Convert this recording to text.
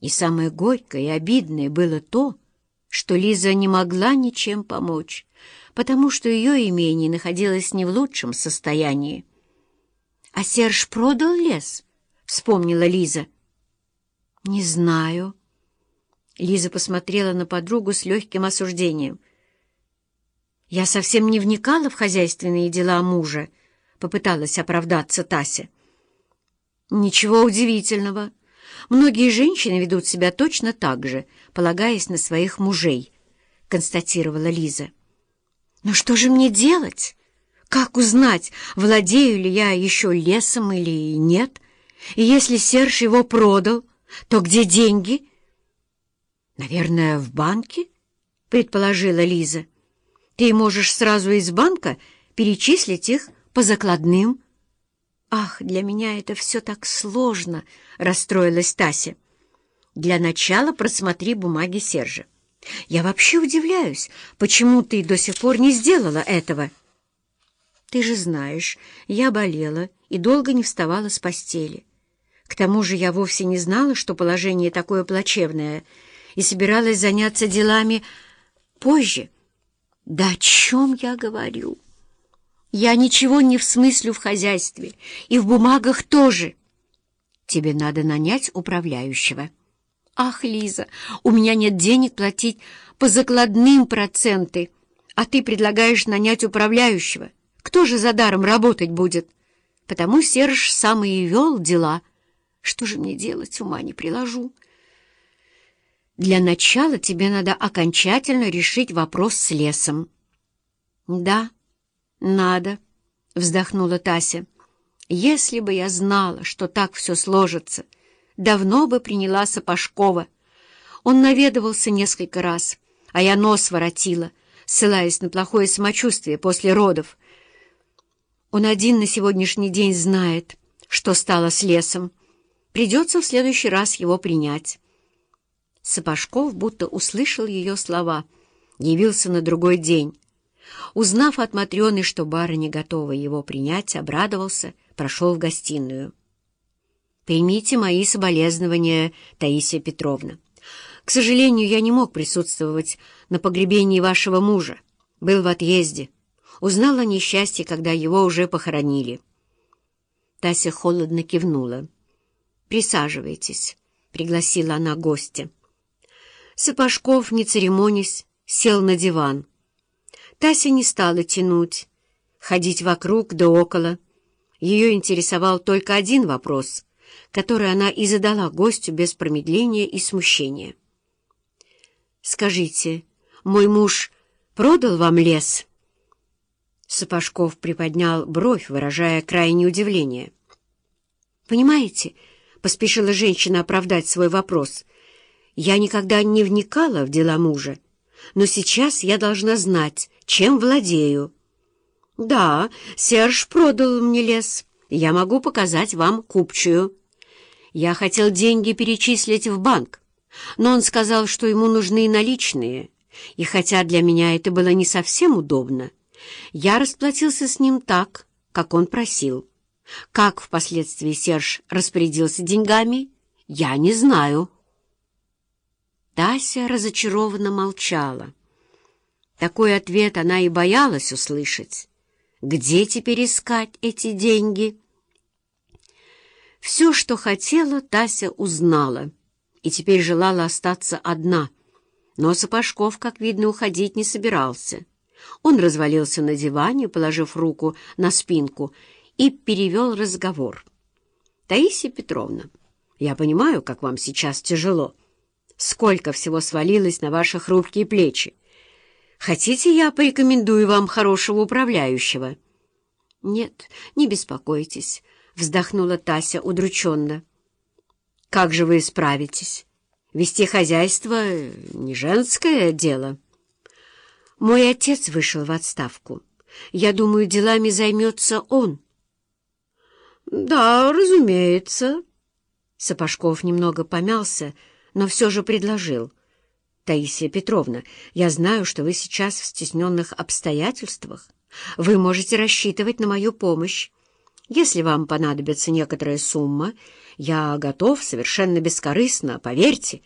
И самое горькое и обидное было то, что Лиза не могла ничем помочь, потому что ее имение находилось не в лучшем состоянии. «А Серж продал лес?» — вспомнила Лиза. «Не знаю». Лиза посмотрела на подругу с легким осуждением. «Я совсем не вникала в хозяйственные дела мужа», — попыталась оправдаться Тася. «Ничего удивительного. Многие женщины ведут себя точно так же, полагаясь на своих мужей», — констатировала Лиза. «Но что же мне делать? Как узнать, владею ли я еще лесом или нет? И если Серж его продал, то где деньги?» «Наверное, в банке?» — предположила Лиза. «Ты можешь сразу из банка перечислить их по закладным». «Ах, для меня это все так сложно!» — расстроилась Тася. «Для начала просмотри бумаги Сержа. Я вообще удивляюсь, почему ты до сих пор не сделала этого?» «Ты же знаешь, я болела и долго не вставала с постели. К тому же я вовсе не знала, что положение такое плачевное, и собиралась заняться делами позже. Да о чем я говорю?» Я ничего не в смыслю в хозяйстве, и в бумагах тоже. Тебе надо нанять управляющего. Ах, Лиза, у меня нет денег платить по закладным проценты, а ты предлагаешь нанять управляющего. Кто же за даром работать будет? Потому Серж сам и вел дела. Что же мне делать, ума не приложу. Для начала тебе надо окончательно решить вопрос с лесом. Да, «Надо», — вздохнула Тася. «Если бы я знала, что так все сложится, давно бы приняла Сапожкова. Он наведывался несколько раз, а я нос воротила, ссылаясь на плохое самочувствие после родов. Он один на сегодняшний день знает, что стало с лесом. Придется в следующий раз его принять». Сапожков будто услышал ее слова, явился на другой день. Узнав от Матрёны, что барыня готова его принять, обрадовался, прошел в гостиную. «Примите мои соболезнования, Таисия Петровна. К сожалению, я не мог присутствовать на погребении вашего мужа. Был в отъезде. Узнал о несчастье, когда его уже похоронили». Тася холодно кивнула. «Присаживайтесь», — пригласила она гостя. Сапожков, не церемонясь, сел на диван. Тася не стала тянуть, ходить вокруг да около. Ее интересовал только один вопрос, который она и задала гостю без промедления и смущения. «Скажите, мой муж продал вам лес?» Сапожков приподнял бровь, выражая крайнее удивление. «Понимаете?» — поспешила женщина оправдать свой вопрос. «Я никогда не вникала в дела мужа, но сейчас я должна знать, чем владею. Да, Серж продал мне лес. Я могу показать вам купчую. Я хотел деньги перечислить в банк, но он сказал, что ему нужны наличные, и хотя для меня это было не совсем удобно, я расплатился с ним так, как он просил. Как впоследствии Серж распорядился деньгами, я не знаю. Тася разочарованно молчала. Такой ответ она и боялась услышать. Где теперь искать эти деньги? Все, что хотела, Тася узнала, и теперь желала остаться одна. Но Сапожков, как видно, уходить не собирался. Он развалился на диване, положив руку на спинку, и перевел разговор. «Таисия Петровна, я понимаю, как вам сейчас тяжело. Сколько всего свалилось на ваши хрупкие плечи. Хотите, я порекомендую вам хорошего управляющего?» «Нет, не беспокойтесь», — вздохнула Тася удрученно. «Как же вы справитесь? Вести хозяйство — не женское дело». «Мой отец вышел в отставку. Я думаю, делами займется он». «Да, разумеется». Сапожков немного помялся, но все же предложил — Таисия Петровна, я знаю, что вы сейчас в стесненных обстоятельствах. Вы можете рассчитывать на мою помощь. Если вам понадобится некоторая сумма, я готов совершенно бескорыстно, поверьте,